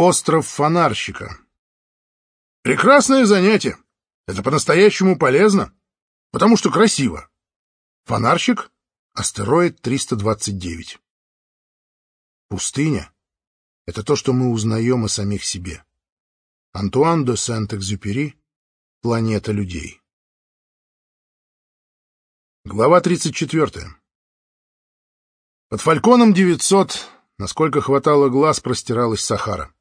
Остров фонарщика. Прекрасное занятие. Это по-настоящему полезно, потому что красиво. Фонарщик — астероид 329. Пустыня — это то, что мы узнаем о самих себе. Антуан де Сент-Экзюпери «Планета людей». Глава 34. Под Фальконом 900, насколько хватало глаз, простиралась Сахара.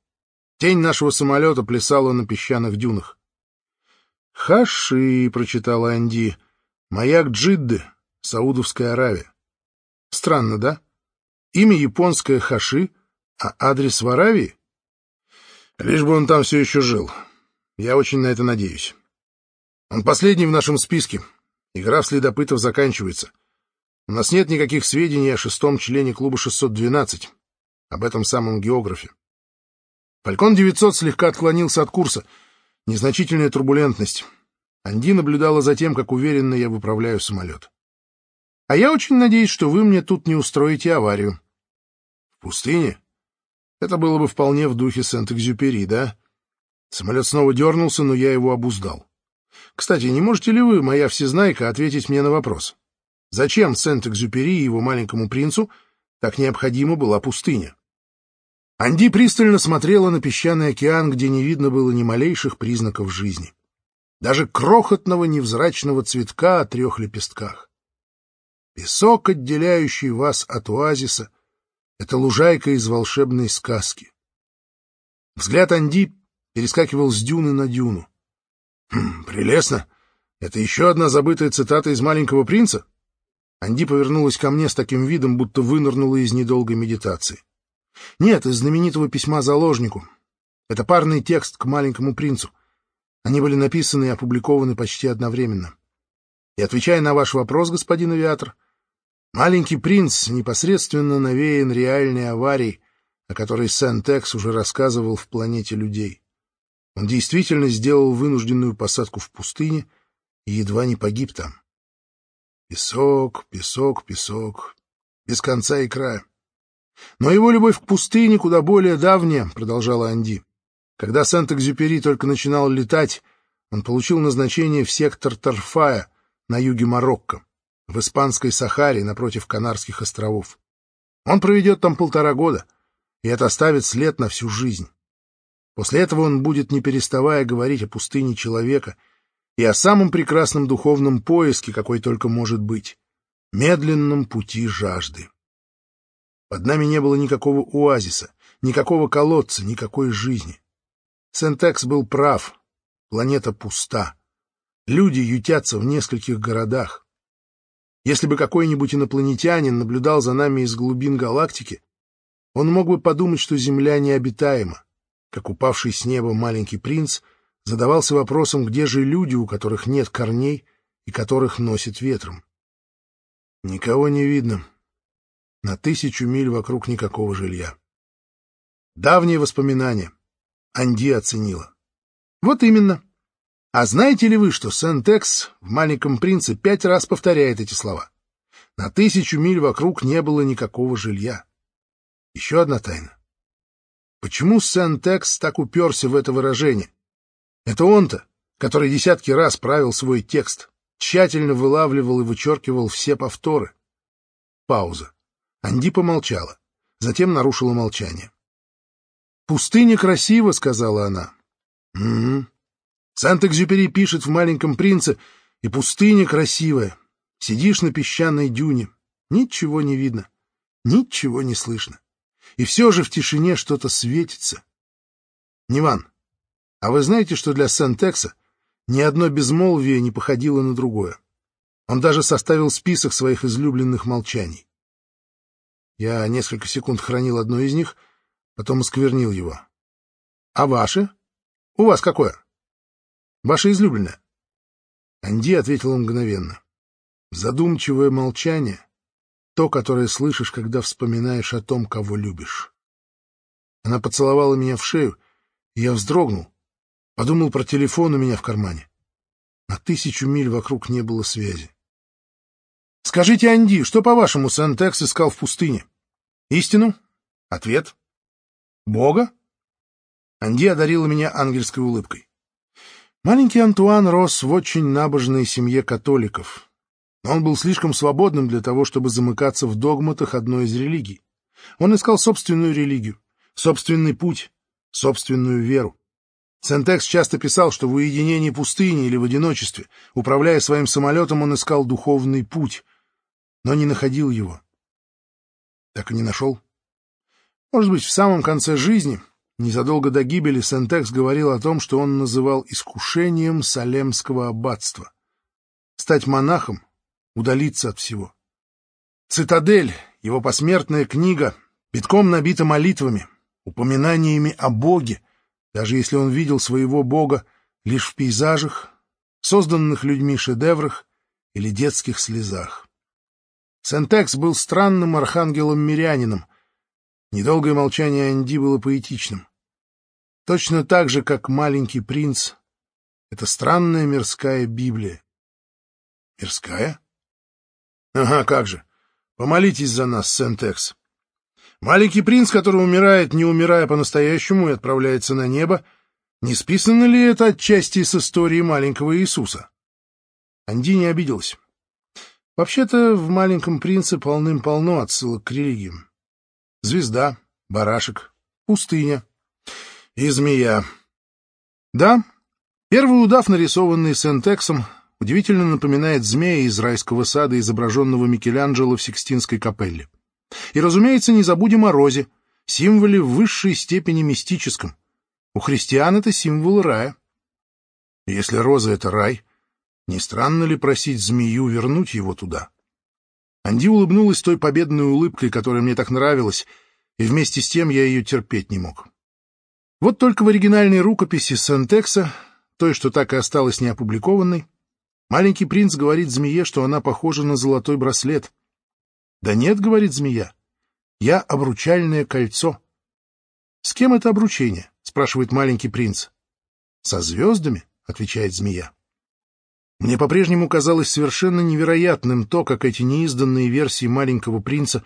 Тень нашего самолета плясала на песчаных дюнах. «Хаши», — прочитала Анди, — «маяк Джидды, Саудовская Аравия». Странно, да? Имя японское Хаши, а адрес в Аравии? Лишь бы он там все еще жил. Я очень на это надеюсь. Он последний в нашем списке. Игра в следопытов заканчивается. У нас нет никаких сведений о шестом члене клуба 612, об этом самом географе. Фалькон-900 слегка отклонился от курса. Незначительная турбулентность. Анди наблюдала за тем, как уверенно я выправляю самолет. А я очень надеюсь, что вы мне тут не устроите аварию. В пустыне? Это было бы вполне в духе Сент-Экзюпери, да? Самолет снова дернулся, но я его обуздал. Кстати, не можете ли вы, моя всезнайка, ответить мне на вопрос? Зачем Сент-Экзюпери и его маленькому принцу так необходима была пустыня? Анди пристально смотрела на песчаный океан, где не видно было ни малейших признаков жизни. Даже крохотного невзрачного цветка о трех лепестках. Песок, отделяющий вас от оазиса, — это лужайка из волшебной сказки. Взгляд Анди перескакивал с дюны на дюну. Хм, прелестно. Это еще одна забытая цитата из «Маленького принца»? Анди повернулась ко мне с таким видом, будто вынырнула из недолгой медитации. Нет, из знаменитого письма заложнику. Это парный текст к маленькому принцу. Они были написаны и опубликованы почти одновременно. И отвечая на ваш вопрос, господин авиатор, маленький принц непосредственно навеян реальной аварией, о которой Сент-Экс уже рассказывал в «Планете людей». Он действительно сделал вынужденную посадку в пустыне и едва не погиб там. Песок, песок, песок, без конца и края. Но его любовь к пустыне куда более давняя, — продолжала Анди. Когда Сент-Экзюпери только начинал летать, он получил назначение в сектор Тарфая на юге Марокко, в Испанской Сахаре напротив Канарских островов. Он проведет там полтора года, и это оставит след на всю жизнь. После этого он будет, не переставая, говорить о пустыне человека и о самом прекрасном духовном поиске, какой только может быть — медленном пути жажды. Под нами не было никакого оазиса, никакого колодца, никакой жизни. Сентекс был прав. Планета пуста. Люди ютятся в нескольких городах. Если бы какой-нибудь инопланетянин наблюдал за нами из глубин галактики, он мог бы подумать, что Земля необитаема, как упавший с неба маленький принц задавался вопросом, где же люди, у которых нет корней и которых носит ветром. Никого не видно, на тысячу миль вокруг никакого жилья. Давние воспоминания. Анди оценила. Вот именно. А знаете ли вы, что Сент-Экс в «Маленьком принце» пять раз повторяет эти слова? На тысячу миль вокруг не было никакого жилья. Еще одна тайна. Почему Сент-Экс так уперся в это выражение? Это он-то, который десятки раз правил свой текст, тщательно вылавливал и вычеркивал все повторы. Пауза. Анди помолчала, затем нарушила молчание. «Пустыня красиво», — сказала она. «Угу. Сант-Экзюпери пишет в «Маленьком принце», и пустыня красивая. Сидишь на песчаной дюне, ничего не видно, ничего не слышно. И все же в тишине что-то светится. Ниван, а вы знаете, что для Сент-Экса ни одно безмолвие не походило на другое? Он даже составил список своих излюбленных молчаний. Я несколько секунд хранил одно из них, потом осквернил его. — А ваше? У вас какое? — Ваше излюбленное. Анди ответила мгновенно. Задумчивое молчание — то, которое слышишь, когда вспоминаешь о том, кого любишь. Она поцеловала меня в шею, и я вздрогнул. Подумал про телефон у меня в кармане. На тысячу миль вокруг не было связи. Скажите, Анди, что, по-вашему, Сентекс искал в пустыне? Истину? Ответ? Бога? Анди одарила меня ангельской улыбкой. Маленький Антуан рос в очень набожной семье католиков. Но он был слишком свободным для того, чтобы замыкаться в догматах одной из религий. Он искал собственную религию, собственный путь, собственную веру. Сентекс часто писал, что в уединении пустыни или в одиночестве, управляя своим самолетом, он искал духовный путь, но не находил его. Так и не нашел. Может быть, в самом конце жизни Незадолго до гибели Сентекс говорил о том, что он называл искушением Салемского аббатства. Стать монахом, удалиться от всего. «Цитадель», его посмертная книга, битком набита молитвами, упоминаниями о Боге, даже если он видел своего Бога лишь в пейзажах, созданных людьми шедеврах или детских слезах. Сентекс был странным архангелом-мирянином, Недолгое молчание Анди было поэтичным. Точно так же, как «Маленький принц» — это странная мирская Библия. Мирская? Ага, как же. Помолитесь за нас, Сент-Экс. Маленький принц, который умирает, не умирая по-настоящему, и отправляется на небо, не списано ли это отчасти с истории маленького Иисуса? Анди не обиделась. Вообще-то в «Маленьком принце» полным-полно отсылок к религиям. Звезда, барашек, пустыня и змея. Да, первый удав, нарисованный Сентексом, удивительно напоминает змея из райского сада, изображенного Микеланджело в Сикстинской капелле. И, разумеется, не забудем о розе, символе в высшей степени мистическом. У христиан это символ рая. Если роза — это рай, не странно ли просить змею вернуть его туда? Анди улыбнулась той победной улыбкой, которая мне так нравилась, и вместе с тем я ее терпеть не мог. Вот только в оригинальной рукописи Сентекса, той, что так и осталась неопубликованной, маленький принц говорит змее, что она похожа на золотой браслет. «Да нет», — говорит змея, — «я обручальное кольцо». «С кем это обручение?» — спрашивает маленький принц. «Со звездами», — отвечает змея. Мне по-прежнему казалось совершенно невероятным то, как эти неизданные версии «Маленького принца»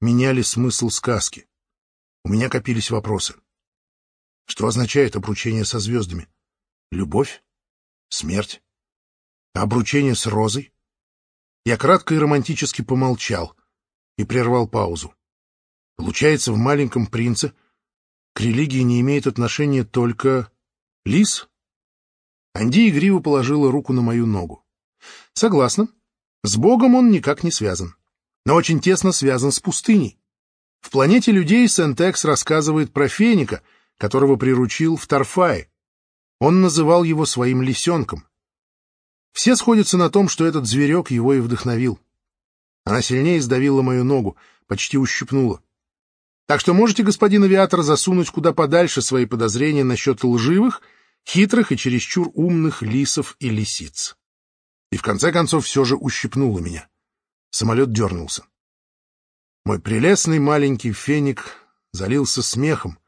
меняли смысл сказки. У меня копились вопросы. Что означает обручение со звездами? Любовь? Смерть? А обручение с Розой? Я кратко и романтически помолчал и прервал паузу. Получается, в «Маленьком принце» к религии не имеет отношения только лис? Анди игриво положила руку на мою ногу. Согласна. С Богом он никак не связан. Но очень тесно связан с пустыней. В «Планете людей» Сентекс рассказывает про феника, которого приручил в Тарфае. Он называл его своим лисенком. Все сходятся на том, что этот зверек его и вдохновил. Она сильнее сдавила мою ногу, почти ущипнула. Так что можете, господин авиатор, засунуть куда подальше свои подозрения насчет лживых — хитрых и чересчур умных лисов и лисиц. И в конце концов все же ущипнуло меня. Самолет дернулся. Мой прелестный маленький феник залился смехом,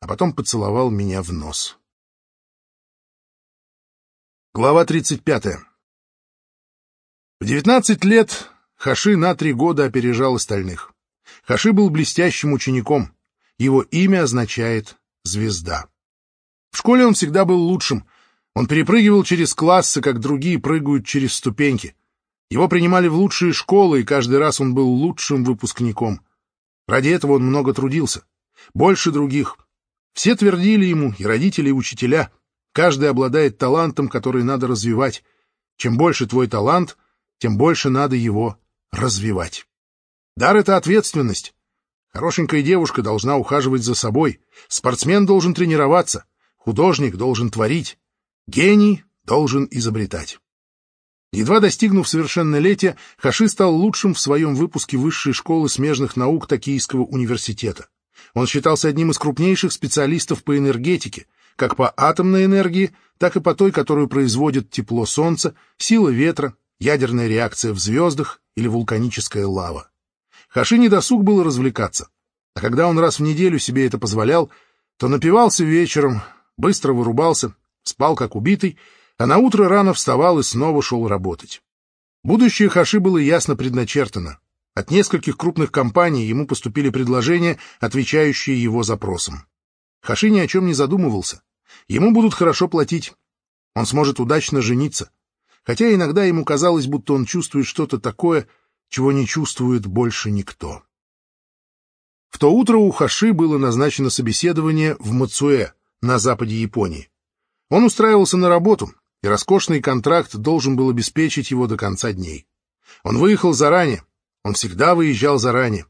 а потом поцеловал меня в нос. Глава 35. В 19 лет Хаши на три года опережал остальных. Хаши был блестящим учеником. Его имя означает «звезда». В школе он всегда был лучшим. Он перепрыгивал через классы, как другие прыгают через ступеньки. Его принимали в лучшие школы, и каждый раз он был лучшим выпускником. Ради этого он много трудился. Больше других. Все твердили ему, и родители, и учителя. Каждый обладает талантом, который надо развивать. Чем больше твой талант, тем больше надо его развивать. Дар — это ответственность. Хорошенькая девушка должна ухаживать за собой. Спортсмен должен тренироваться. Художник должен творить, гений должен изобретать. Едва достигнув совершеннолетия, Хаши стал лучшим в своем выпуске Высшей школы смежных наук Токийского университета. Он считался одним из крупнейших специалистов по энергетике, как по атомной энергии, так и по той, которую производит тепло Солнца, сила ветра, ядерная реакция в звездах или вулканическая лава. Хаши недосуг было развлекаться, а когда он раз в неделю себе это позволял, то напивался вечером, быстро вырубался, спал как убитый, а на утро рано вставал и снова шел работать. Будущее Хаши было ясно предначертано. От нескольких крупных компаний ему поступили предложения, отвечающие его запросам. Хаши ни о чем не задумывался. Ему будут хорошо платить. Он сможет удачно жениться. Хотя иногда ему казалось, будто он чувствует что-то такое, чего не чувствует больше никто. В то утро у Хаши было назначено собеседование в Мацуэ, на западе Японии. Он устраивался на работу, и роскошный контракт должен был обеспечить его до конца дней. Он выехал заранее, он всегда выезжал заранее,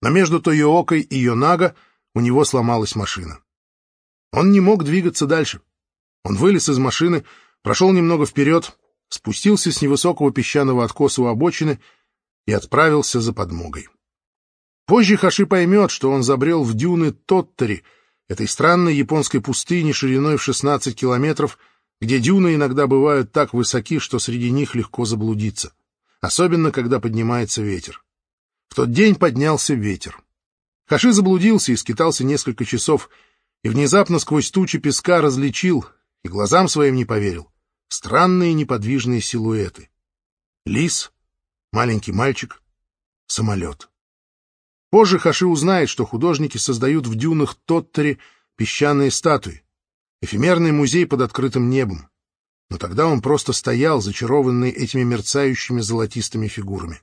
но между Тойоокой и Йонага у него сломалась машина. Он не мог двигаться дальше. Он вылез из машины, прошел немного вперед, спустился с невысокого песчаного откоса у обочины и отправился за подмогой. Позже Хаши поймет, что он забрел в дюны Тоттери, этой странной японской пустыни шириной в 16 километров, где дюны иногда бывают так высоки, что среди них легко заблудиться, особенно когда поднимается ветер. В тот день поднялся ветер. Хаши заблудился и скитался несколько часов, и внезапно сквозь тучи песка различил, и глазам своим не поверил, странные неподвижные силуэты. Лис, маленький мальчик, самолет. Позже Хаши узнает, что художники создают в дюнах Тоттери песчаные статуи, эфемерный музей под открытым небом. Но тогда он просто стоял, зачарованный этими мерцающими золотистыми фигурами.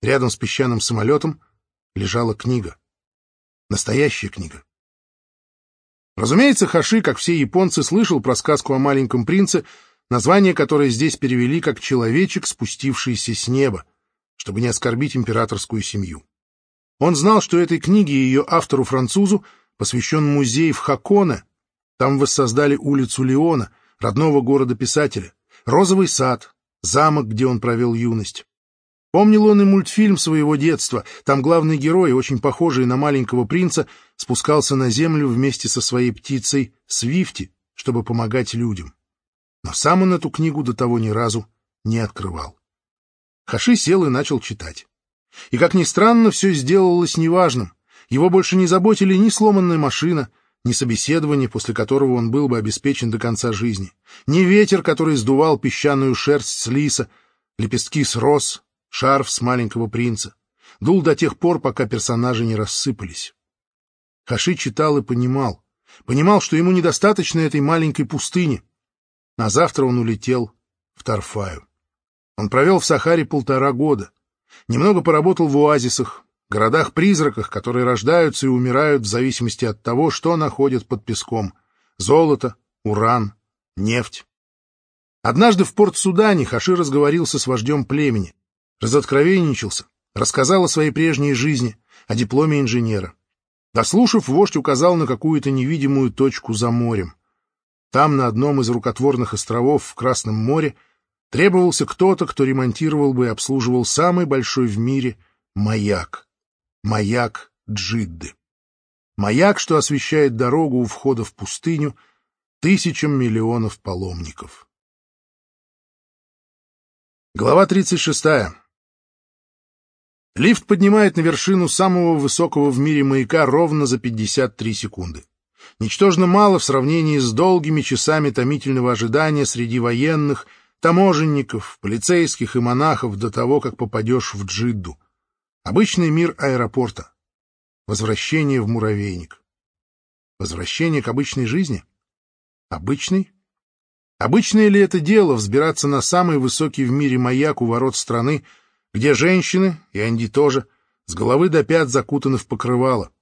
Рядом с песчаным самолетом лежала книга. Настоящая книга. Разумеется, Хаши, как все японцы, слышал про сказку о маленьком принце, название которой здесь перевели как «человечек, спустившийся с неба», чтобы не оскорбить императорскую семью. Он знал, что этой книге и ее автору-французу посвящен музей в Хаконе. Там воссоздали улицу Леона, родного города писателя, розовый сад, замок, где он провел юность. Помнил он и мультфильм своего детства. Там главный герой, очень похожий на маленького принца, спускался на землю вместе со своей птицей Свифти, чтобы помогать людям. Но сам он эту книгу до того ни разу не открывал. Хаши сел и начал читать. И, как ни странно, все сделалось неважным. Его больше не заботили ни сломанная машина, ни собеседование, после которого он был бы обеспечен до конца жизни, ни ветер, который сдувал песчаную шерсть с лиса, лепестки с роз, шарф с маленького принца. Дул до тех пор, пока персонажи не рассыпались. Хаши читал и понимал. Понимал, что ему недостаточно этой маленькой пустыни. А завтра он улетел в Тарфаю. Он провел в Сахаре полтора года. Немного поработал в оазисах, городах-призраках, которые рождаются и умирают в зависимости от того, что находят под песком — золото, уран, нефть. Однажды в порт-Судане Хаши разговорился с вождем племени, разоткровенничался, рассказал о своей прежней жизни, о дипломе инженера. Дослушав, вождь указал на какую-то невидимую точку за морем. Там, на одном из рукотворных островов в Красном море, Требовался кто-то, кто ремонтировал бы и обслуживал самый большой в мире маяк. Маяк Джидды. Маяк, что освещает дорогу у входа в пустыню тысячам миллионов паломников. Глава 36. Лифт поднимает на вершину самого высокого в мире маяка ровно за 53 секунды. Ничтожно мало в сравнении с долгими часами томительного ожидания среди военных — таможенников, полицейских и монахов до того, как попадешь в Джидду. Обычный мир аэропорта. Возвращение в муравейник. Возвращение к обычной жизни? Обычный? Обычное ли это дело взбираться на самый высокий в мире маяк у ворот страны, где женщины, и Анди тоже, с головы до пят закутаны в покрывало,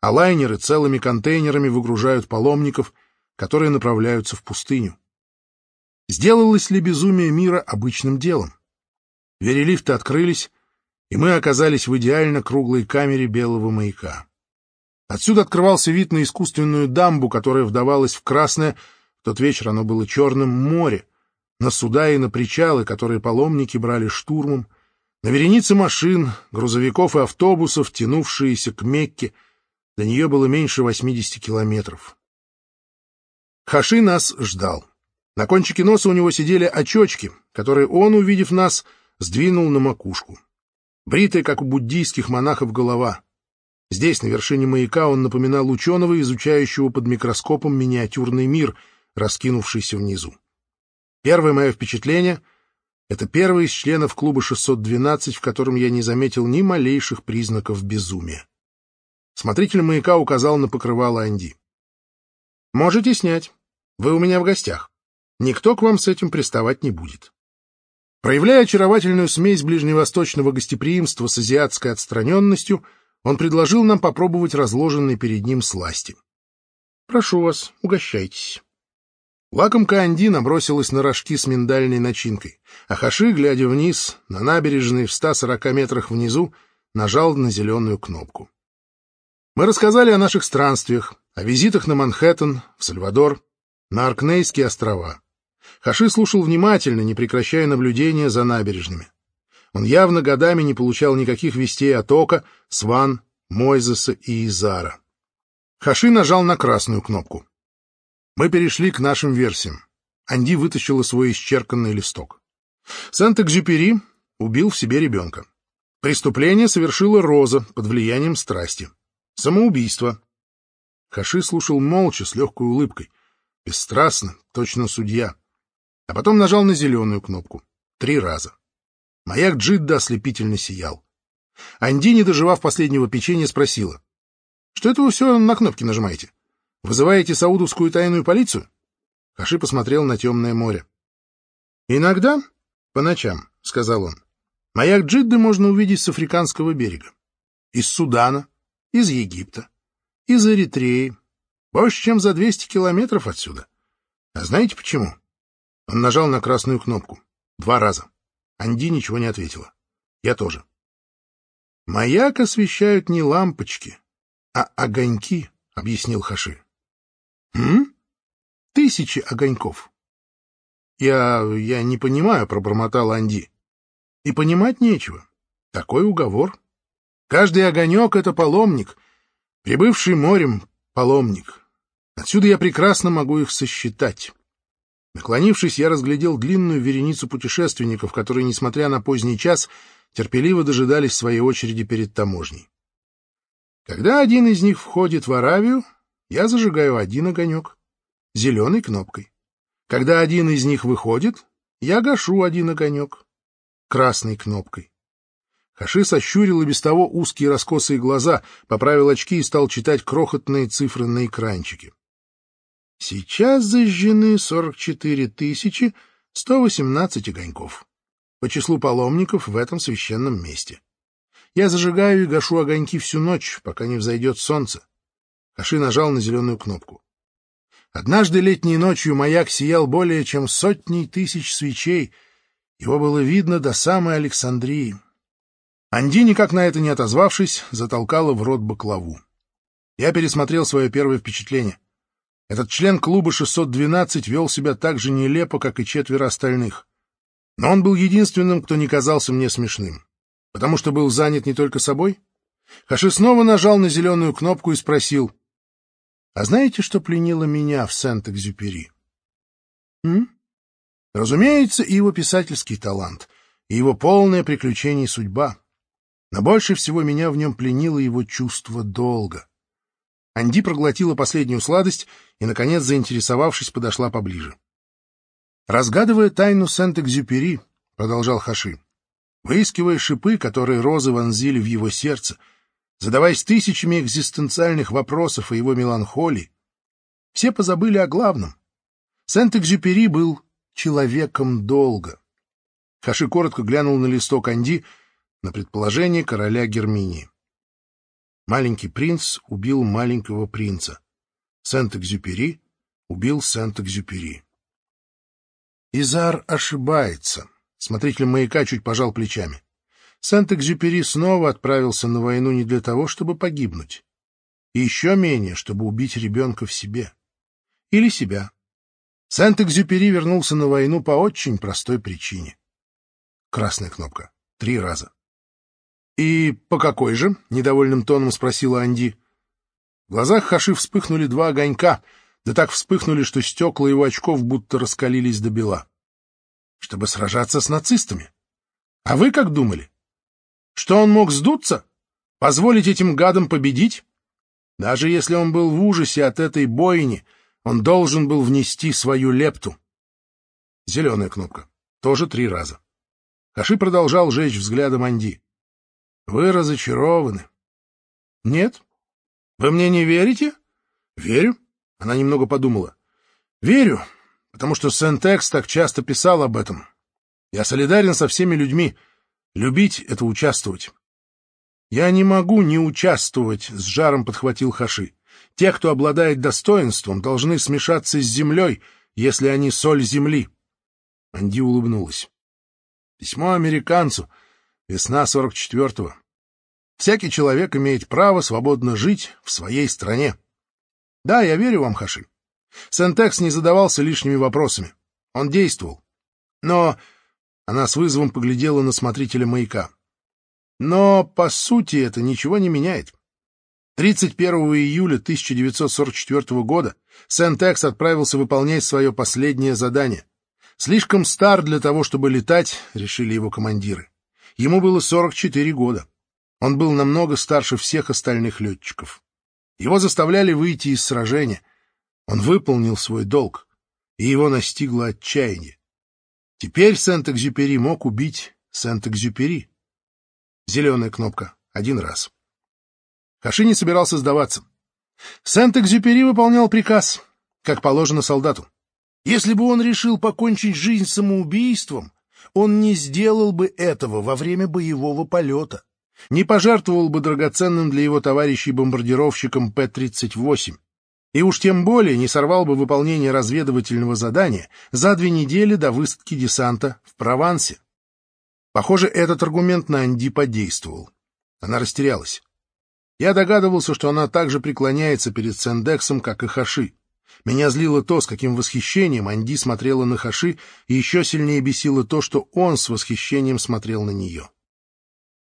а лайнеры целыми контейнерами выгружают паломников, которые направляются в пустыню? Сделалось ли безумие мира обычным делом? Двери лифта открылись, и мы оказались в идеально круглой камере белого маяка. Отсюда открывался вид на искусственную дамбу, которая вдавалась в красное, в тот вечер оно было черным, море, на суда и на причалы, которые паломники брали штурмом, на вереницы машин, грузовиков и автобусов, тянувшиеся к Мекке, до нее было меньше 80 километров. Хаши нас ждал. На кончике носа у него сидели очечки, которые он, увидев нас, сдвинул на макушку. Бритая, как у буддийских монахов, голова. Здесь, на вершине маяка, он напоминал ученого, изучающего под микроскопом миниатюрный мир, раскинувшийся внизу. Первое мое впечатление — это первый из членов клуба 612, в котором я не заметил ни малейших признаков безумия. Смотритель маяка указал на покрывало Анди. Можете снять. Вы у меня в гостях. Никто к вам с этим приставать не будет. Проявляя очаровательную смесь ближневосточного гостеприимства с азиатской отстраненностью, он предложил нам попробовать разложенные перед ним сласти. Прошу вас, угощайтесь. Лакомка Анди набросилась на рожки с миндальной начинкой, а Хаши, глядя вниз, на набережной в 140 метрах внизу, нажал на зеленую кнопку. Мы рассказали о наших странствиях, о визитах на Манхэттен, в Сальвадор, на Аркнейские острова. Хаши слушал внимательно, не прекращая наблюдения за набережными. Он явно годами не получал никаких вестей от Ока, Сван, Мойзеса и Изара. Хаши нажал на красную кнопку. Мы перешли к нашим версиям. Анди вытащила свой исчерканный листок. Сент-Экзюпери убил в себе ребенка. Преступление совершила Роза под влиянием страсти. Самоубийство. Хаши слушал молча, с легкой улыбкой. Бесстрастно, точно судья. А потом нажал на зеленую кнопку. Три раза. Маяк Джидда ослепительно сиял. Анди, не доживав последнего печенья, спросила. — Что это вы все на кнопки нажимаете? Вызываете саудовскую тайную полицию? Хаши посмотрел на темное море. — Иногда, по ночам, — сказал он. — Маяк Джидды можно увидеть с африканского берега. Из Судана, из Египта, из Эритреи. Больше, чем за 200 километров отсюда. А знаете почему? Он нажал на красную кнопку. Два раза. Анди ничего не ответила. Я тоже. Маяк освещают не лампочки, а огоньки, — объяснил Хаши. М? Тысячи огоньков. Я... я не понимаю, — пробормотал Анди. И понимать нечего. Такой уговор. Каждый огонек — это паломник, прибывший морем паломник. Отсюда я прекрасно могу их сосчитать. Наклонившись, я разглядел длинную вереницу путешественников, которые, несмотря на поздний час, терпеливо дожидались своей очереди перед таможней. Когда один из них входит в Аравию, я зажигаю один огонек зеленой кнопкой. Когда один из них выходит, я гашу один огонек красной кнопкой. Хаши сощурил и без того узкие раскосые глаза, поправил очки и стал читать крохотные цифры на экранчике. Сейчас зажжены 44 тысячи 118 огоньков. По числу паломников в этом священном месте. Я зажигаю и гашу огоньки всю ночь, пока не взойдет солнце. Хаши нажал на зеленую кнопку. Однажды летней ночью маяк сиял более чем сотней тысяч свечей. Его было видно до самой Александрии. Анди, никак на это не отозвавшись, затолкала в рот баклаву. Я пересмотрел свое первое впечатление. Этот член клуба 612 вел себя так же нелепо, как и четверо остальных. Но он был единственным, кто не казался мне смешным. Потому что был занят не только собой. Хаши снова нажал на зеленую кнопку и спросил. — А знаете, что пленило меня в Сент-Экзюпери? — Разумеется, и его писательский талант, и его полное приключение судьба. Но больше всего меня в нем пленило его чувство долга. Анди проглотила последнюю сладость и, наконец, заинтересовавшись, подошла поближе. «Разгадывая тайну Сент-Экзюпери», — продолжал Хаши, выискивая шипы, которые розы вонзили в его сердце, задаваясь тысячами экзистенциальных вопросов о его меланхолии, все позабыли о главном. Сент-Экзюпери был человеком долга. Хаши коротко глянул на листок Анди, на предположение короля Герминии. Маленький принц убил маленького принца. Сент-Экзюпери убил Сент-Экзюпери. Изар ошибается. Смотритель маяка чуть пожал плечами. Сент-Экзюпери снова отправился на войну не для того, чтобы погибнуть. И еще менее, чтобы убить ребенка в себе. Или себя. Сент-Экзюпери вернулся на войну по очень простой причине. Красная кнопка. Три раза. «И по какой же?» — недовольным тоном спросила Анди. В глазах Хаши вспыхнули два огонька, да так вспыхнули, что стекла его очков будто раскалились до бела. «Чтобы сражаться с нацистами. А вы как думали? Что он мог сдуться? Позволить этим гадам победить? Даже если он был в ужасе от этой бойни, он должен был внести свою лепту». Зеленая кнопка. Тоже три раза. Хаши продолжал жечь взглядом Анди. Вы разочарованы. Нет? Вы мне не верите? Верю. Она немного подумала. Верю, потому что Сент-Экс так часто писал об этом. Я солидарен со всеми людьми. Любить — это участвовать. Я не могу не участвовать, — с жаром подхватил Хаши. Те, кто обладает достоинством, должны смешаться с землей, если они соль земли. Анди улыбнулась. Письмо американцу. Весна сорок четвертого. Всякий человек имеет право свободно жить в своей стране. Да, я верю вам, Хаши. Сентекс не задавался лишними вопросами. Он действовал. Но... Она с вызовом поглядела на смотрителя маяка. Но, по сути, это ничего не меняет. 31 июля 1944 года Сентекс отправился выполнять свое последнее задание. Слишком стар для того, чтобы летать, решили его командиры. Ему было 44 года. Он был намного старше всех остальных летчиков. Его заставляли выйти из сражения. Он выполнил свой долг, и его настигло отчаяние. Теперь Сент-Экзюпери мог убить Сент-Экзюпери. Зеленая кнопка. Один раз. Хаши не собирался сдаваться. Сент-Экзюпери выполнял приказ, как положено солдату. Если бы он решил покончить жизнь самоубийством, он не сделал бы этого во время боевого полета не пожертвовал бы драгоценным для его товарищей бомбардировщиком П-38, и уж тем более не сорвал бы выполнение разведывательного задания за две недели до высадки десанта в Провансе. Похоже, этот аргумент на Анди подействовал. Она растерялась. Я догадывался, что она также преклоняется перед Сендексом, как и Хаши. Меня злило то, с каким восхищением Анди смотрела на Хаши, и еще сильнее бесило то, что он с восхищением смотрел на нее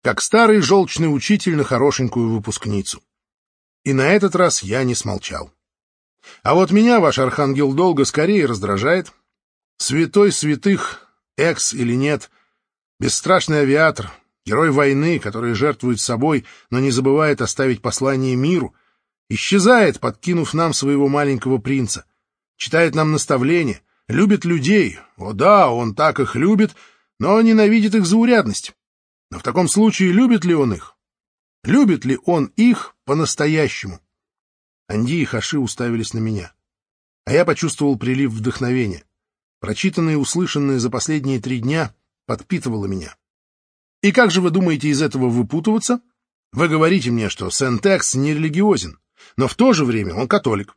как старый желчный учитель на хорошенькую выпускницу. И на этот раз я не смолчал. А вот меня ваш архангел долго скорее раздражает. Святой святых, экс или нет, бесстрашный авиатор, герой войны, который жертвует собой, но не забывает оставить послание миру, исчезает, подкинув нам своего маленького принца, читает нам наставления, любит людей, о да, он так их любит, но ненавидит их заурядность. Но в таком случае любит ли он их? Любит ли он их по-настоящему? Анди и Хаши уставились на меня. А я почувствовал прилив вдохновения. Прочитанное и услышанное за последние три дня подпитывало меня. И как же вы думаете из этого выпутываться? Вы говорите мне, что Сентекс не религиозен, но в то же время он католик.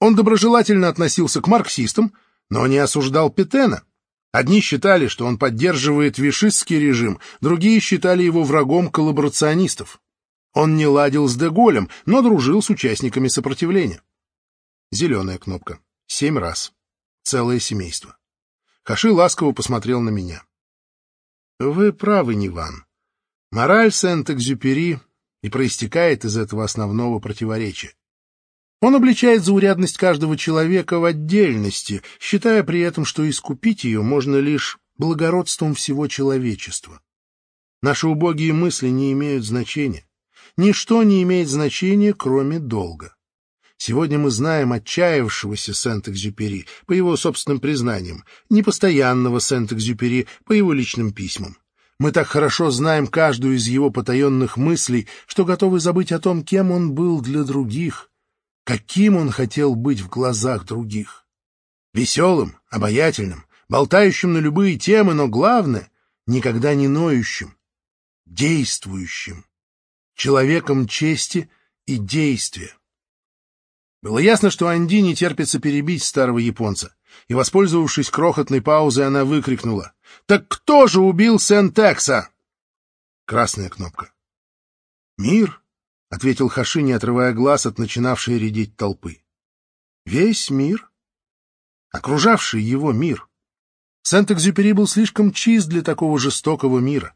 Он доброжелательно относился к марксистам, но не осуждал Петена. Одни считали, что он поддерживает вишистский режим, другие считали его врагом коллаборационистов. Он не ладил с Деголем, но дружил с участниками сопротивления. Зеленая кнопка. Семь раз. Целое семейство. Хаши ласково посмотрел на меня. — Вы правы, Ниван. Мораль Сент-Экзюпери и проистекает из этого основного противоречия. Он обличает заурядность каждого человека в отдельности, считая при этом, что искупить ее можно лишь благородством всего человечества. Наши убогие мысли не имеют значения. Ничто не имеет значения, кроме долга. Сегодня мы знаем отчаявшегося Сент-Экзюпери, по его собственным признаниям, непостоянного Сент-Экзюпери, по его личным письмам. Мы так хорошо знаем каждую из его потаенных мыслей, что готовы забыть о том, кем он был для других — Каким он хотел быть в глазах других? Веселым, обаятельным, болтающим на любые темы, но главное — никогда не ноющим, действующим, человеком чести и действия. Было ясно, что Анди не терпится перебить старого японца, и, воспользовавшись крохотной паузой, она выкрикнула «Так кто же убил Сентекса?» Красная кнопка. Мир — ответил Хаши, не отрывая глаз от начинавшей редеть толпы. — Весь мир? Окружавший его мир. Сент-Экзюпери был слишком чист для такого жестокого мира.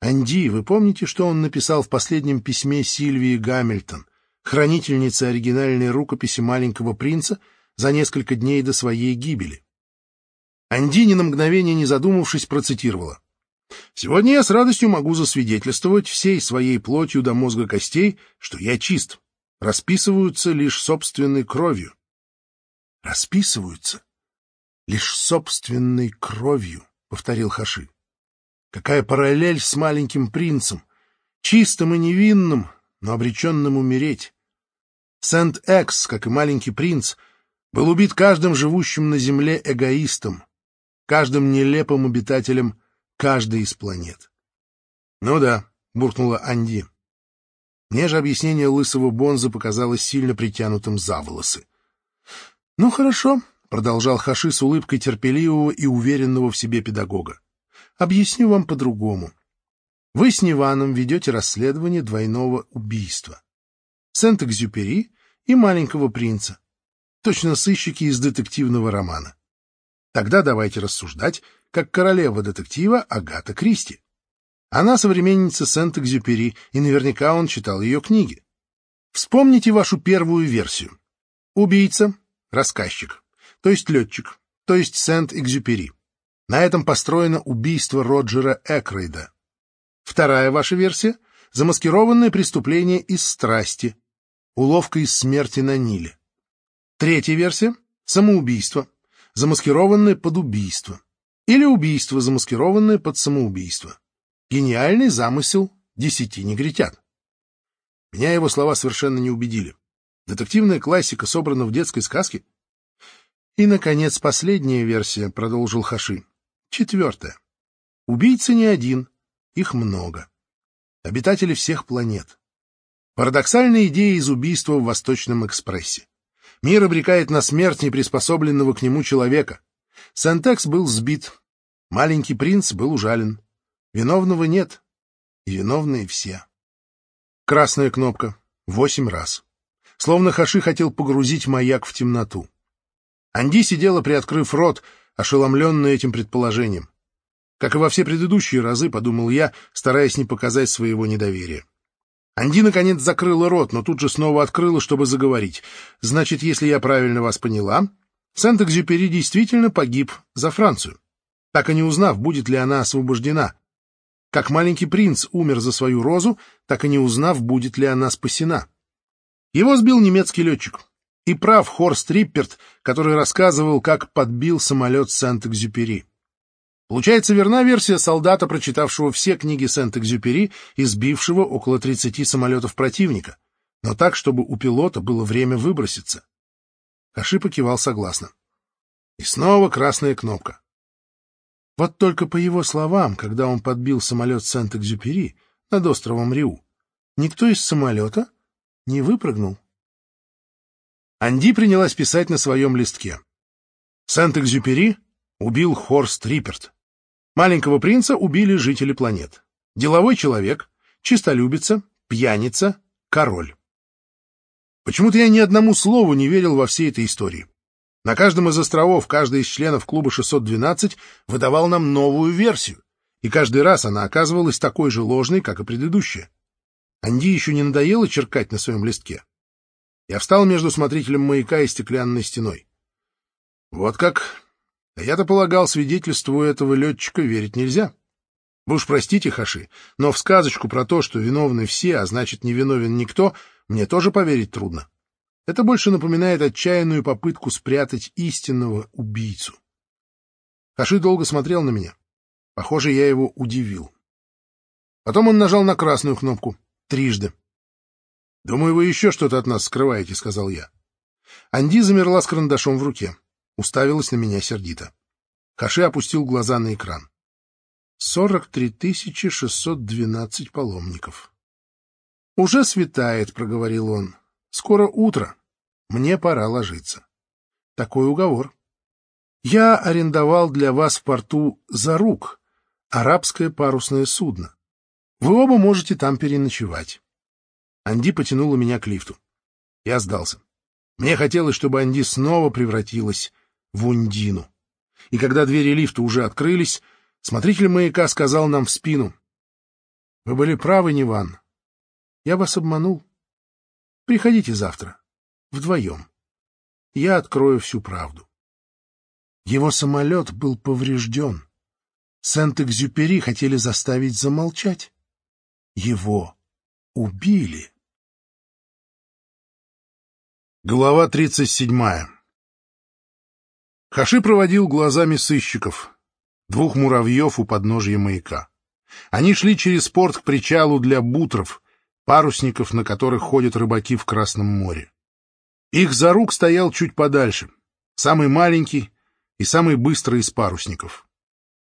Анди, вы помните, что он написал в последнем письме Сильвии Гамильтон, хранительнице оригинальной рукописи «Маленького принца» за несколько дней до своей гибели? Анди, ни на мгновение не задумавшись, процитировала. Сегодня я с радостью могу засвидетельствовать всей своей плотью до мозга костей, что я чист. Расписываются лишь собственной кровью. Расписываются лишь собственной кровью, — повторил Хаши. Какая параллель с маленьким принцем, чистым и невинным, но обреченным умереть. Сент-Экс, как и маленький принц, был убит каждым живущим на Земле эгоистом, каждым нелепым обитателем каждой из планет. — Ну да, — буркнула Анди. Мне же объяснение лысого Бонза показалось сильно притянутым за волосы. — Ну хорошо, — продолжал Хаши с улыбкой терпеливого и уверенного в себе педагога. — Объясню вам по-другому. Вы с Ниваном ведете расследование двойного убийства. Сент-Экзюпери и маленького принца. Точно сыщики из детективного романа. Тогда давайте рассуждать, как королева детектива Агата Кристи. Она современница Сент-Экзюпери, и наверняка он читал ее книги. Вспомните вашу первую версию. Убийца, рассказчик, то есть летчик, то есть Сент-Экзюпери. На этом построено убийство Роджера Экрейда. Вторая ваша версия — замаскированное преступление из страсти, уловка из смерти на Ниле. Третья версия — самоубийство, замаскированное под убийство. Или убийство, замаскированное под самоубийство. Гениальный замысел десяти негритят. Меня его слова совершенно не убедили. Детективная классика собрана в детской сказке. И, наконец, последняя версия, — продолжил Хаши. Четвертая. Убийца не один, их много. Обитатели всех планет. Парадоксальная идея из убийства в Восточном экспрессе. Мир обрекает на смерть неприспособленного к нему человека. Сентекс был сбит. Маленький принц был ужален. Виновного нет, и виновные все. Красная кнопка. Восемь раз. Словно Хаши хотел погрузить маяк в темноту. Анди сидела, приоткрыв рот, ошеломленная этим предположением. Как и во все предыдущие разы, подумал я, стараясь не показать своего недоверия. Анди, наконец, закрыла рот, но тут же снова открыла, чтобы заговорить. Значит, если я правильно вас поняла, Сент-Экзюпери действительно погиб за Францию, так и не узнав, будет ли она освобождена. Как маленький принц умер за свою розу, так и не узнав, будет ли она спасена. Его сбил немецкий летчик. И прав Хорст Рипперт, который рассказывал, как подбил самолет Сент-Экзюпери. Получается, верна версия солдата, прочитавшего все книги Сент-Экзюпери и сбившего около 30 самолетов противника, но так, чтобы у пилота было время выброситься. Каши покивал согласно. И снова красная кнопка. Вот только по его словам, когда он подбил самолет Сент-Экзюпери над островом Риу, никто из самолета не выпрыгнул. Анди принялась писать на своем листке. Сент-Экзюпери убил Хорст Рипперт. Маленького принца убили жители планет. Деловой человек, чистолюбица, пьяница, король. Почему-то я ни одному слову не верил во всей этой истории. На каждом из островов каждый из членов клуба 612 выдавал нам новую версию, и каждый раз она оказывалась такой же ложной, как и предыдущая. Анди еще не надоело черкать на своем листке. Я встал между смотрителем маяка и стеклянной стеной. Вот как... А я-то полагал, свидетельству этого летчика верить нельзя. Вы уж простите, Хаши, но в сказочку про то, что виновны все, а значит, не виновен никто, мне тоже поверить трудно. Это больше напоминает отчаянную попытку спрятать истинного убийцу. Хаши долго смотрел на меня. Похоже, я его удивил. Потом он нажал на красную кнопку. Трижды. «Думаю, вы еще что-то от нас скрываете», — сказал я. Анди замерла с карандашом в руке. Уставилась на меня сердито. Хаши опустил глаза на экран. «Сорок три тысячи шестьсот двенадцать паломников». «Уже светает», — проговорил он. «Скоро утро. Мне пора ложиться. Такой уговор. Я арендовал для вас в порту «Зарук» арабское парусное судно. Вы оба можете там переночевать. Анди потянула меня к лифту. Я сдался. Мне хотелось, чтобы Анди снова превратилась в Ундину. И когда двери лифта уже открылись, смотритель маяка сказал нам в спину. — Вы были правы, Ниван. Я вас обманул. Приходите завтра вдвоем. Я открою всю правду. Его самолет был поврежден. Сент-Экзюпери хотели заставить замолчать. Его убили. Глава 37 Хаши проводил глазами сыщиков, двух муравьев у подножья маяка. Они шли через порт к причалу для бутров, парусников, на которых ходят рыбаки в Красном море. Их зарук стоял чуть подальше, самый маленький и самый быстрый из парусников.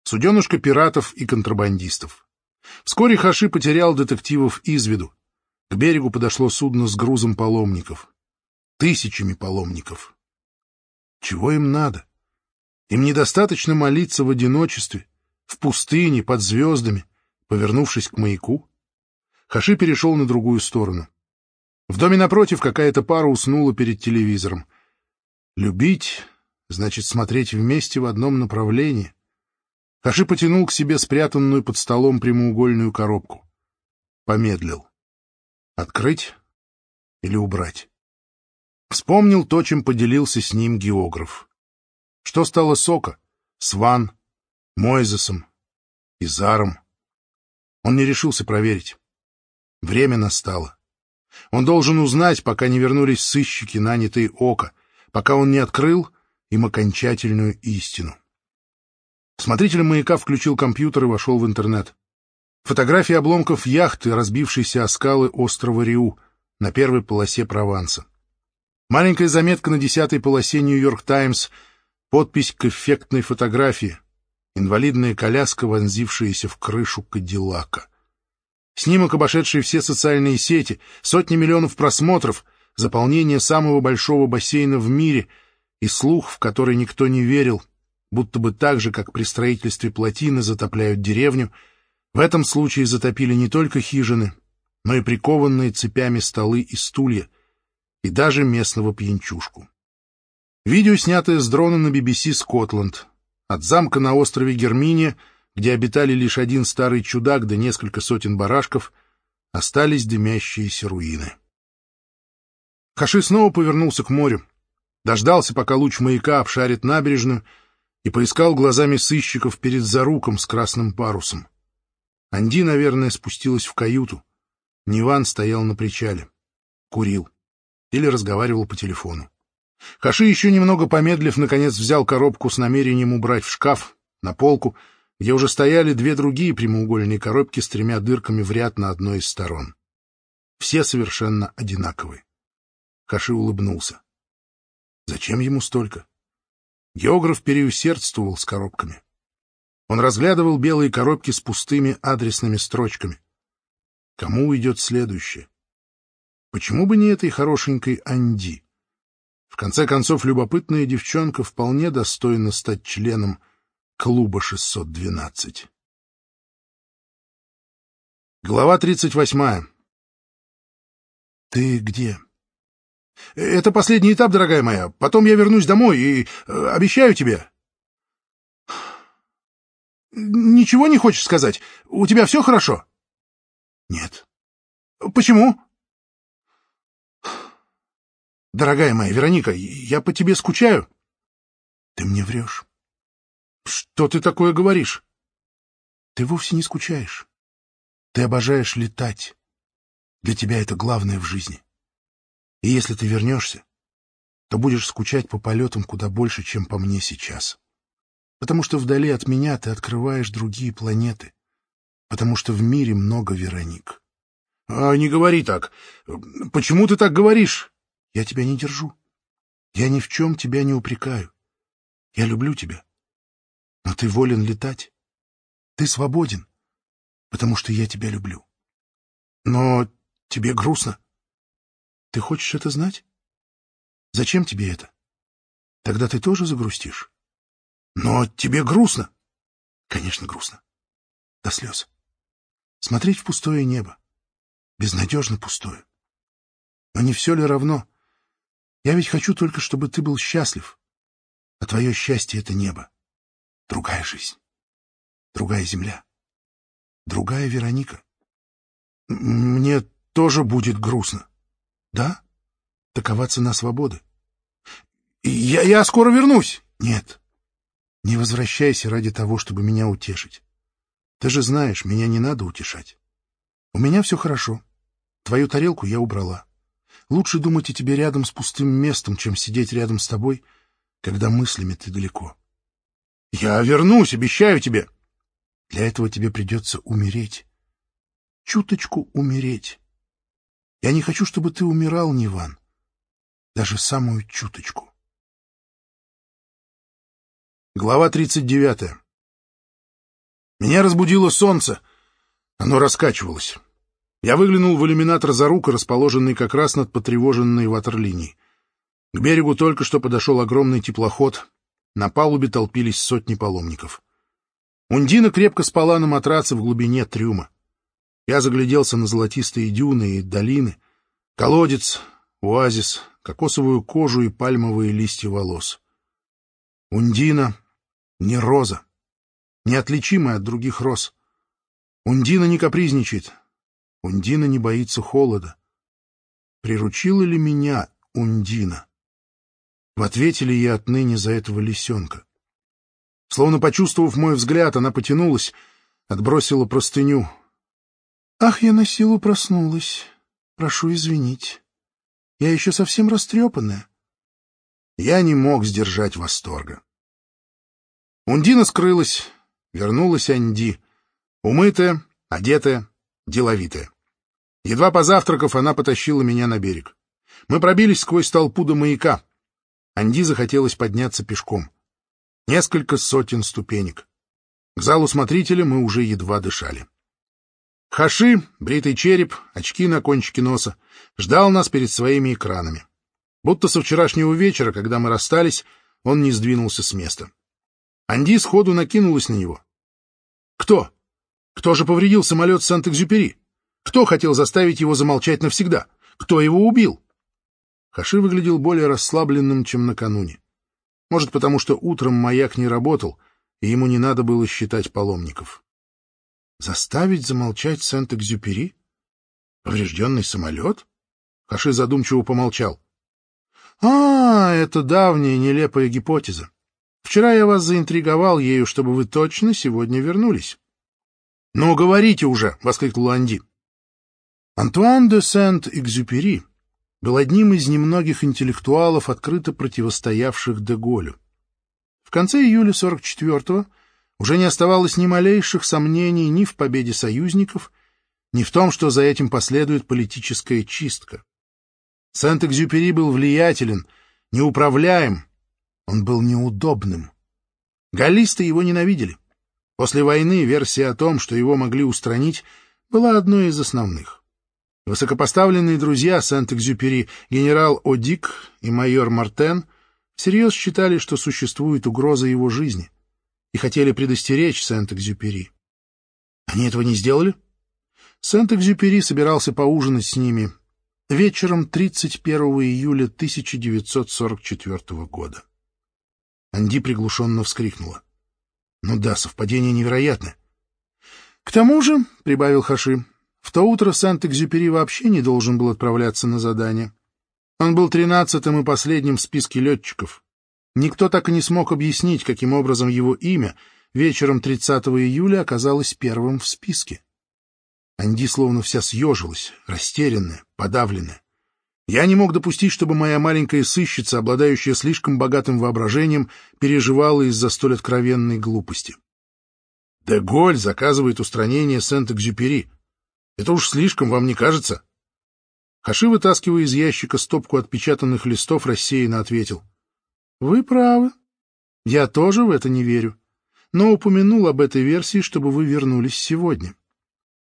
Суденушка пиратов и контрабандистов. Вскоре Хаши потерял детективов из виду. К берегу подошло судно с грузом паломников. Тысячами паломников. Чего им надо? Им недостаточно молиться в одиночестве, в пустыне, под звездами, повернувшись к маяку? Хаши перешел на другую сторону. В доме напротив какая-то пара уснула перед телевизором. Любить — значит смотреть вместе в одном направлении. Хаши потянул к себе спрятанную под столом прямоугольную коробку. Помедлил. Открыть или убрать? Вспомнил то, чем поделился с ним географ. Что стало Сока, Сван, Мойзесом, Изаром? Он не решился проверить. Время настало. Он должен узнать, пока не вернулись сыщики, нанятые Ока, пока он не открыл им окончательную истину. Смотритель маяка включил компьютер и вошел в интернет. Фотографии обломков яхты, разбившейся о скалы острова Риу на первой полосе Прованса. Маленькая заметка на десятой полосе «Нью-Йорк Таймс», подпись к эффектной фотографии, инвалидная коляска, вонзившаяся в крышу Кадиллака. Снимок, обошедший все социальные сети, сотни миллионов просмотров, заполнение самого большого бассейна в мире. И слух, в который никто не верил, будто бы так же, как при строительстве плотины затопляют деревню, в этом случае затопили не только хижины, но и прикованные цепями столы и стулья, и даже местного пьянчушку. Видео, снятое с дрона на BBC Скотланд, от замка на острове Герминия, где обитали лишь один старый чудак да несколько сотен барашков, остались дымящиеся руины. Хаши снова повернулся к морю, дождался, пока луч маяка обшарит набережную, и поискал глазами сыщиков перед заруком с красным парусом. Анди, наверное, спустилась в каюту. Ниван стоял на причале. Курил. Или разговаривал по телефону. Хаши, еще немного помедлив, наконец взял коробку с намерением убрать в шкаф, на полку, где уже стояли две другие прямоугольные коробки с тремя дырками в ряд на одной из сторон. Все совершенно одинаковые. Хаши улыбнулся. Зачем ему столько? Географ переусердствовал с коробками. Он разглядывал белые коробки с пустыми адресными строчками. Кому уйдет следующее? Почему бы не этой хорошенькой Анди? В конце концов, любопытная девчонка вполне достойна стать членом клуба 612. Глава 38. Ты где? Это последний этап, дорогая моя. Потом я вернусь домой и э, обещаю тебе. Ничего не хочешь сказать? У тебя все хорошо? Нет. Почему? Дорогая моя Вероника, я по тебе скучаю. Ты мне врешь. Что ты такое говоришь? Ты вовсе не скучаешь. Ты обожаешь летать. Для тебя это главное в жизни. И если ты вернешься, то будешь скучать по полетам куда больше, чем по мне сейчас. Потому что вдали от меня ты открываешь другие планеты. Потому что в мире много Вероник. — А не говори так. Почему ты так говоришь? Я тебя не держу. Я ни в чем тебя не упрекаю. Я люблю тебя. Но ты волен летать. Ты свободен, потому что я тебя люблю. Но тебе грустно. Ты хочешь это знать? Зачем тебе это? Тогда ты тоже загрустишь. Но тебе грустно. Конечно, грустно. До слез. Смотреть в пустое небо. Безнадежно пустое. Но не все ли равно? Я ведь хочу только, чтобы ты был счастлив. А твое счастье — это небо. Другая жизнь. Другая земля. Другая Вероника. Мне тоже будет грустно. Да? Такова цена свободы. Я, я скоро вернусь. Нет. Не возвращайся ради того, чтобы меня утешить. Ты же знаешь, меня не надо утешать. У меня все хорошо. Твою тарелку я убрала. Лучше думать о тебе рядом с пустым местом, чем сидеть рядом с тобой, когда мыслями ты далеко. Я вернусь, обещаю тебе. Для этого тебе придется умереть. Чуточку умереть. Я не хочу, чтобы ты умирал, Ниван. даже самую чуточку. Глава 39. Меня разбудило солнце. Оно раскачивалось. Я выглянул в иллюминатор Зарука, расположенный как раз над потревоженной ватерлинией. К берегу только что подошел огромный теплоход. На палубе толпились сотни паломников. Ундина крепко спала на матраце в глубине трюма. Я загляделся на золотистые дюны и долины, колодец, оазис, кокосовую кожу и пальмовые листья волос. Ундина не роза, неотличимая от других роз. Ундина не капризничает, Ундина не боится холода. Приручила ли меня Ундина? В ответе ли я отныне за этого лисенка? Словно почувствовав мой взгляд, она потянулась, отбросила простыню. «Ах, я на силу проснулась. Прошу извинить. Я еще совсем растрепанная». Я не мог сдержать восторга. Ундина скрылась, вернулась Анди, умытая, одетая, деловитая. Едва позавтракав, она потащила меня на берег. Мы пробились сквозь толпу до маяка. Анди захотелось подняться пешком. Несколько сотен ступенек. К залу смотрителя мы уже едва дышали. Хаши, бритый череп, очки на кончике носа, ждал нас перед своими экранами. Будто со вчерашнего вечера, когда мы расстались, он не сдвинулся с места. Анди сходу накинулась на него. «Кто? Кто же повредил самолет Сант-Экзюпери? Кто хотел заставить его замолчать навсегда? Кто его убил?» Хаши выглядел более расслабленным, чем накануне. Может, потому что утром маяк не работал, и ему не надо было считать паломников. Заставить замолчать Сент-Экзюпери? Поврежденный самолет? Хаши задумчиво помолчал. А, это давняя нелепая гипотеза. Вчера я вас заинтриговал ею, чтобы вы точно сегодня вернулись. — Ну, говорите уже! — воскликнул Анди. Антуан де Сент-Экзюпери был одним из немногих интеллектуалов, открыто противостоявших Деголю. В конце июля 44-го уже не оставалось ни малейших сомнений ни в победе союзников, ни в том, что за этим последует политическая чистка. Сент-Экзюпери был влиятелен, неуправляем, он был неудобным. Галлисты его ненавидели. После войны версия о том, что его могли устранить, была одной из основных. Высокопоставленные друзья Сент-Экзюпери, генерал Одик и майор Мартен, всерьез считали, что существует угроза его жизни, и хотели предостеречь Сент-Экзюпери. Они этого не сделали? Сент-Экзюпери собирался поужинать с ними вечером 31 июля 1944 года. Анди приглушенно вскрикнула. Ну да, совпадение невероятное. — К тому же, — прибавил Хаши, в то утро Сант-Экзюпери вообще не должен был отправляться на задание. Он был тринадцатым и последним в списке летчиков. Никто так и не смог объяснить, каким образом его имя вечером 30 июля оказалось первым в списке. Анди словно вся съежилась, растерянная, подавленная. Я не мог допустить, чтобы моя маленькая сыщица, обладающая слишком богатым воображением, переживала из-за столь откровенной глупости. Деголь заказывает устранение Сент-Экзюпери. Это уж слишком, вам не кажется? Хаши, вытаскивая из ящика стопку отпечатанных листов, рассеянно ответил. — Вы правы. Я тоже в это не верю. Но упомянул об этой версии, чтобы вы вернулись сегодня.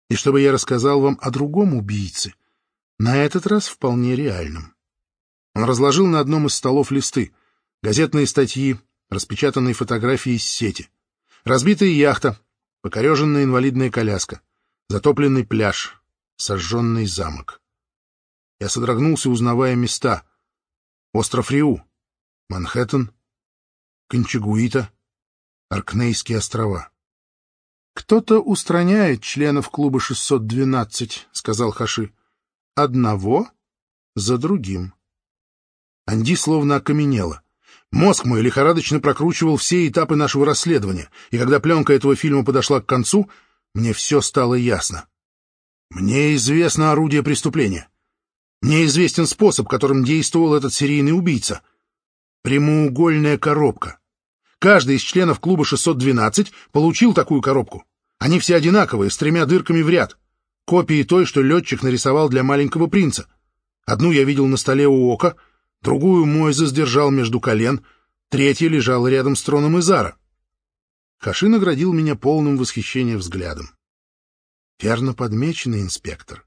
И чтобы я рассказал вам о другом убийце, на этот раз вполне реальном. Он разложил на одном из столов листы, газетные статьи, распечатанные фотографии из сети, разбитая яхта, покореженная инвалидная коляска затопленный пляж, сожженный замок. Я содрогнулся, узнавая места. Остров Риу, Манхэттен, Кончагуита, Аркнейские острова. «Кто-то устраняет членов клуба 612», — сказал Хаши. «Одного за другим». Анди словно окаменела. Мозг мой лихорадочно прокручивал все этапы нашего расследования, и когда пленка этого фильма подошла к концу — мне все стало ясно. Мне известно орудие преступления. Мне известен способ, которым действовал этот серийный убийца. Прямоугольная коробка. Каждый из членов клуба 612 получил такую коробку. Они все одинаковые, с тремя дырками в ряд. Копии той, что летчик нарисовал для маленького принца. Одну я видел на столе у Ока, другую Мойзес держал между колен, третья лежала рядом с троном Изара. Хаши наградил меня полным восхищения взглядом. Верно подмечено, инспектор.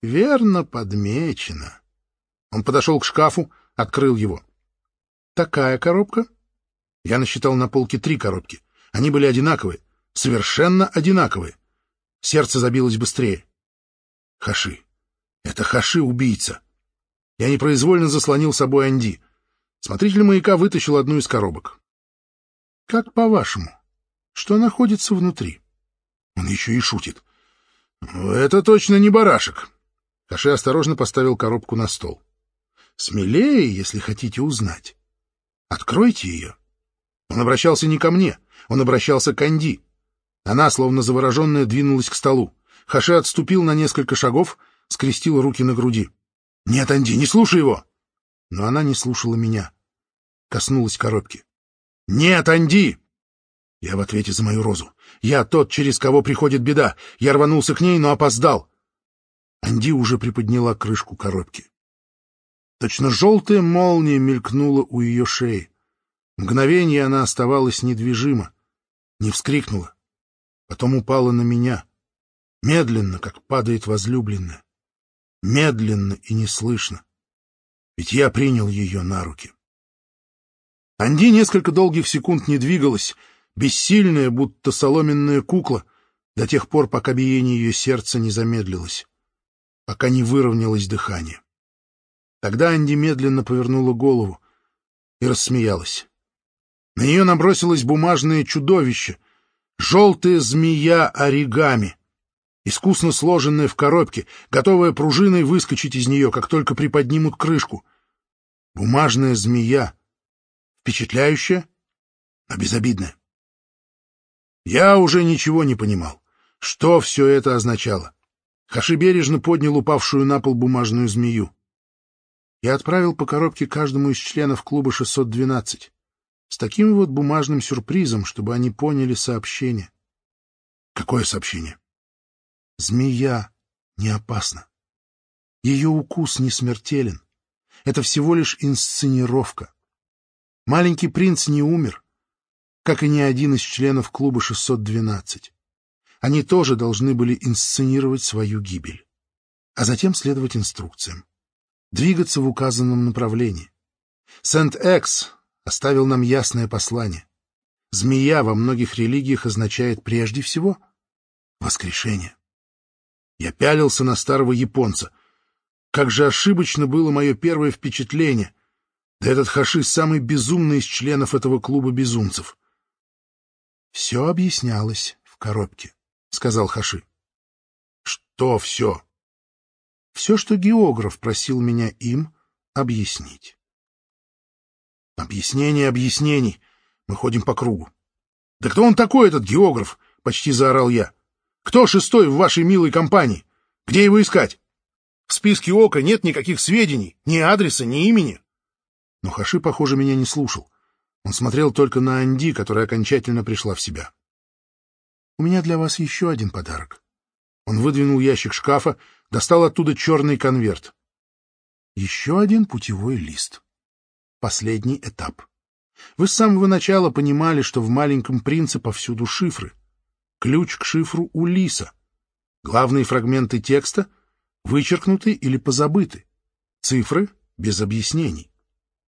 Верно подмечено. Он подошел к шкафу, открыл его. Такая коробка? Я насчитал на полке три коробки. Они были одинаковые, совершенно одинаковые. Сердце забилось быстрее. Хаши. Это Хаши-убийца. Я непроизвольно заслонил собой Анди. Смотритель маяка вытащил одну из коробок. Как по-вашему, что находится внутри? Он еще и шутит. Это точно не барашек. Хаши осторожно поставил коробку на стол. Смелее, если хотите узнать. Откройте ее. Он обращался не ко мне, он обращался к Анди. Она, словно завороженная, двинулась к столу. Хаше отступил на несколько шагов, скрестил руки на груди. — Нет, Анди, не слушай его! Но она не слушала меня. Коснулась коробки. — Нет, Анди! Я в ответе за мою розу. Я тот, через кого приходит беда. Я рванулся к ней, но опоздал. Анди уже приподняла крышку коробки. Точно желтая молния мелькнула у ее шеи. Мгновение она оставалась недвижима, не вскрикнула. Потом упала на меня. Медленно, как падает возлюбленная. Медленно и неслышно. Ведь я принял ее на руки. Анди несколько долгих секунд не двигалась, бессильная, будто соломенная кукла, до тех пор, пока биение ее сердца не замедлилось, пока не выровнялось дыхание. Тогда Анди медленно повернула голову и рассмеялась. На нее набросилось бумажное чудовище, желтая змея оригами, искусно сложенная в коробке, готовая пружиной выскочить из нее, как только приподнимут крышку. Бумажная змея, впечатляющая, но безобидная. Я уже ничего не понимал. Что все это означало? Хаши бережно поднял упавшую на пол бумажную змею. Я отправил по коробке каждому из членов клуба 612 с таким вот бумажным сюрпризом, чтобы они поняли сообщение. Какое сообщение? Змея не опасна. Ее укус не смертелен. Это всего лишь инсценировка. Маленький принц не умер, как и ни один из членов клуба 612. Они тоже должны были инсценировать свою гибель, а затем следовать инструкциям, двигаться в указанном направлении. Сент-Экс оставил нам ясное послание. Змея во многих религиях означает прежде всего воскрешение. Я пялился на старого японца. Как же ошибочно было мое первое впечатление. Да этот Хаши самый безумный из членов этого клуба безумцев. Все объяснялось в коробке, — сказал Хаши. Что все? Все, что географ просил меня им объяснить. Объяснение объяснений. Мы ходим по кругу. «Да кто он такой, этот географ?» — почти заорал я. «Кто шестой в вашей милой компании? Где его искать? В списке ОКа нет никаких сведений, ни адреса, ни имени». Но Хаши, похоже, меня не слушал. Он смотрел только на Анди, которая окончательно пришла в себя. «У меня для вас еще один подарок». Он выдвинул ящик шкафа, достал оттуда черный конверт. Еще один путевой лист последний этап. Вы с самого начала понимали, что в «Маленьком принце» повсюду шифры. Ключ к шифру у Лиса. Главные фрагменты текста вычеркнуты или позабыты. Цифры без объяснений.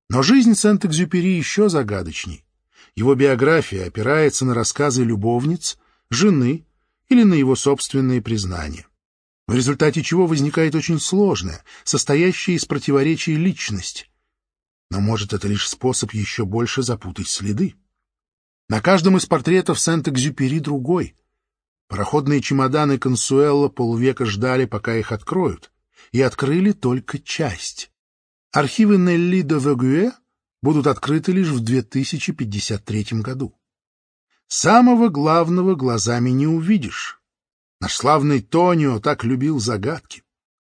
Но жизнь Сент-Экзюпери еще загадочней. Его биография опирается на рассказы любовниц, жены или на его собственные признания. В результате чего возникает очень сложная, состоящая из противоречий личность, но, может, это лишь способ еще больше запутать следы. На каждом из портретов Сент-Экзюпери другой. Пароходные чемоданы Консуэлла полвека ждали, пока их откроют, и открыли только часть. Архивы Нелли де Вегуэ будут открыты лишь в 2053 году. Самого главного глазами не увидишь. Наш славный Тонио так любил загадки.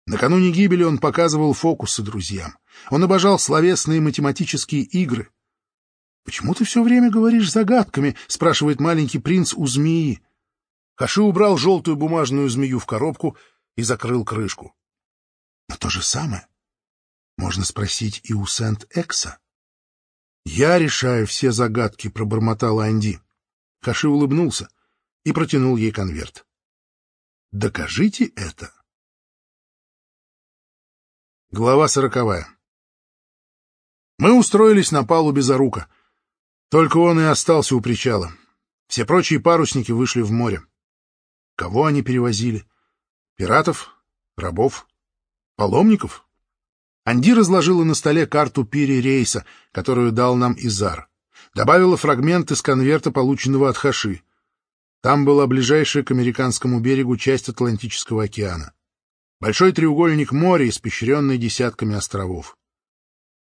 Накануне гибели он показывал фокусы друзьям. Он обожал словесные математические игры. — Почему ты все время говоришь загадками? — спрашивает маленький принц у змеи. Хаши убрал желтую бумажную змею в коробку и закрыл крышку. Но то же самое. Можно спросить и у Сент-Экса. «Я решаю все загадки», — пробормотала Анди. Хаши улыбнулся и протянул ей конверт. «Докажите это». Глава сороковая. Мы устроились на палубе за рука. Только он и остался у причала. Все прочие парусники вышли в море. Кого они перевозили? Пиратов? Рабов? Паломников? Анди разложила на столе карту пири рейса, которую дал нам Изар. Добавила фрагмент из конверта, полученного от Хаши. Там была ближайшая к американскому берегу часть Атлантического океана. Большой треугольник моря, испещренный десятками островов.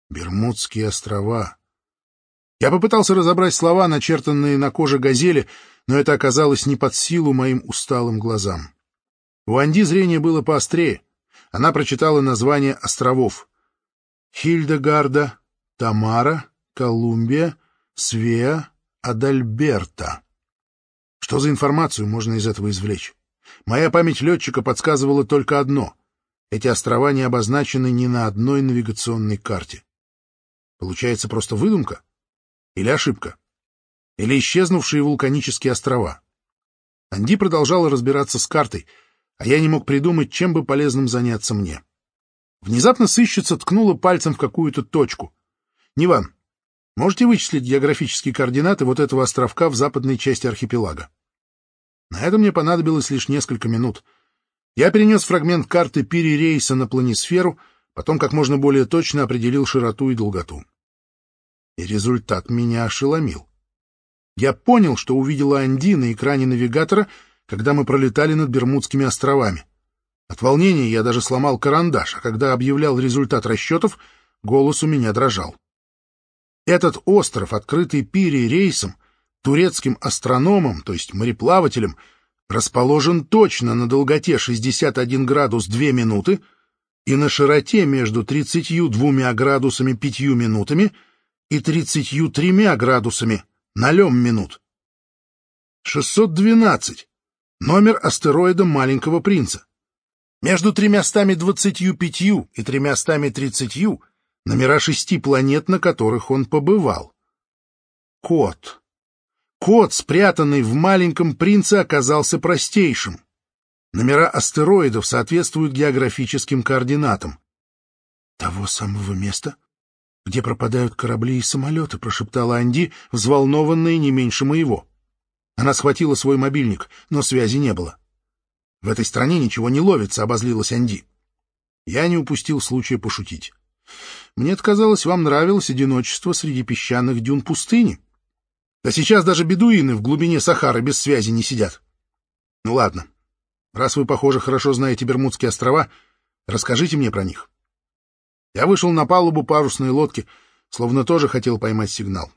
Бермудские острова. Я попытался разобрать слова, начертанные на коже газели, но это оказалось не под силу моим усталым глазам. У Анди зрение было поострее. Она прочитала название островов. Хильдегарда, Тамара, Колумбия, Свеа, Адальберта. Что за информацию можно из этого извлечь? Моя память летчика подсказывала только одно. Эти острова не обозначены ни на одной навигационной карте. Получается просто выдумка? Или ошибка? Или исчезнувшие вулканические острова? Анди продолжала разбираться с картой, а я не мог придумать, чем бы полезным заняться мне. Внезапно сыщица ткнула пальцем в какую-то точку. «Ниван, можете вычислить географические координаты вот этого островка в западной части архипелага?» На это мне понадобилось лишь несколько минут. Я перенес фрагмент карты Пири рейса на планисферу, потом как можно более точно определил широту и долготу. И результат меня ошеломил. Я понял, что увидела Анди на экране навигатора, когда мы пролетали над Бермудскими островами. От волнения я даже сломал карандаш, а когда объявлял результат расчетов, голос у меня дрожал. Этот остров, открытый Пири рейсом, турецким астрономом, то есть мореплавателем, расположен точно на долготе 61 градус 2 минуты и на широте между 32 градусами 5 минутами и 33 градусами 0 минут. 612. Номер астероида Маленького Принца. Между 325 и 330 номера шести планет, на которых он побывал. Кот. Код, спрятанный в маленьком принце, оказался простейшим. Номера астероидов соответствуют географическим координатам. «Того самого места, где пропадают корабли и самолеты», — прошептала Анди, взволнованная не меньше моего. Она схватила свой мобильник, но связи не было. «В этой стране ничего не ловится», — обозлилась Анди. Я не упустил случая пошутить. «Мне казалось, вам нравилось одиночество среди песчаных дюн пустыни». Да сейчас даже бедуины в глубине Сахары без связи не сидят. Ну ладно, раз вы, похоже, хорошо знаете Бермудские острова, расскажите мне про них. Я вышел на палубу парусной лодки, словно тоже хотел поймать сигнал.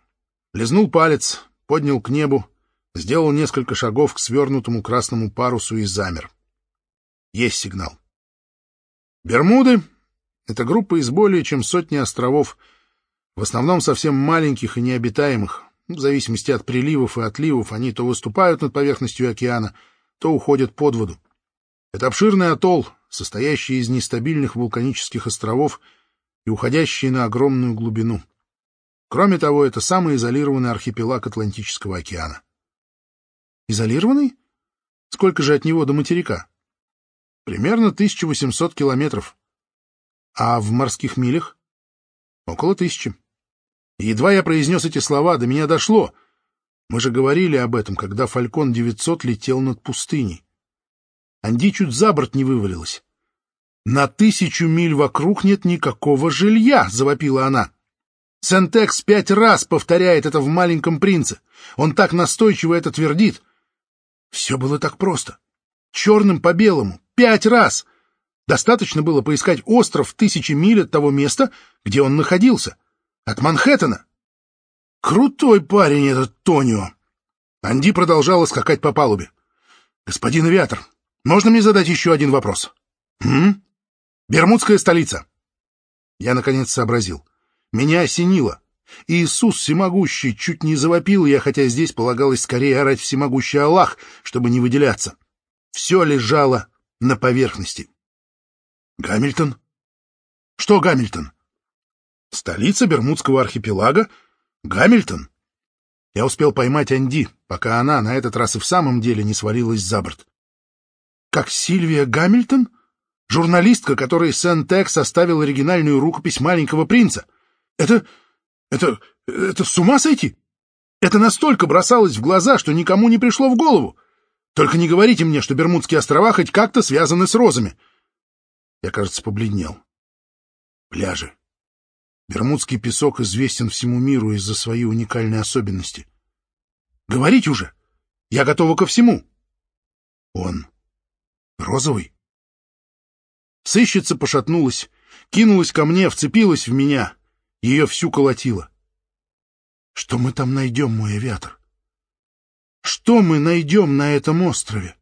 Лизнул палец, поднял к небу, сделал несколько шагов к свернутому красному парусу и замер. Есть сигнал. Бермуды — это группа из более чем сотни островов, в основном совсем маленьких и необитаемых, в зависимости от приливов и отливов, они то выступают над поверхностью океана, то уходят под воду. Это обширный атолл, состоящий из нестабильных вулканических островов и уходящий на огромную глубину. Кроме того, это самый изолированный архипелаг Атлантического океана. Изолированный? Сколько же от него до материка? Примерно 1800 километров. А в морских милях? Около тысячи. Едва я произнес эти слова, до меня дошло. Мы же говорили об этом, когда «Фалькон-900» летел над пустыней. Анди чуть за борт не вывалилась. «На тысячу миль вокруг нет никакого жилья!» — завопила она. Сентекс пять раз повторяет это в «Маленьком принце». Он так настойчиво это твердит. Все было так просто. Черным по белому. Пять раз. Достаточно было поискать остров в тысячи миль от того места, где он находился. От Манхэттена? Крутой парень этот Тонио. Анди продолжала скакать по палубе. Господин авиатор, можно мне задать еще один вопрос? М? Бермудская столица. Я, наконец, сообразил. Меня осенило. Иисус всемогущий чуть не завопил я, хотя здесь полагалось скорее орать всемогущий Аллах, чтобы не выделяться. Все лежало на поверхности. Гамильтон? Что Гамильтон? Столица Бермудского архипелага — Гамильтон. Я успел поймать Анди, пока она на этот раз и в самом деле не свалилась за борт. Как Сильвия Гамильтон? Журналистка, которой Сен-Тек составил оригинальную рукопись «Маленького принца». Это... это... это с ума сойти? Это настолько бросалось в глаза, что никому не пришло в голову. Только не говорите мне, что Бермудские острова хоть как-то связаны с розами. Я, кажется, побледнел. Пляжи. Бермудский песок известен всему миру из-за своей уникальной особенности. Говорить уже! Я готова ко всему. Он розовый? Сыщица пошатнулась, кинулась ко мне, вцепилась в меня. Ее всю колотило. Что мы там найдем, мой авиатор? Что мы найдем на этом острове?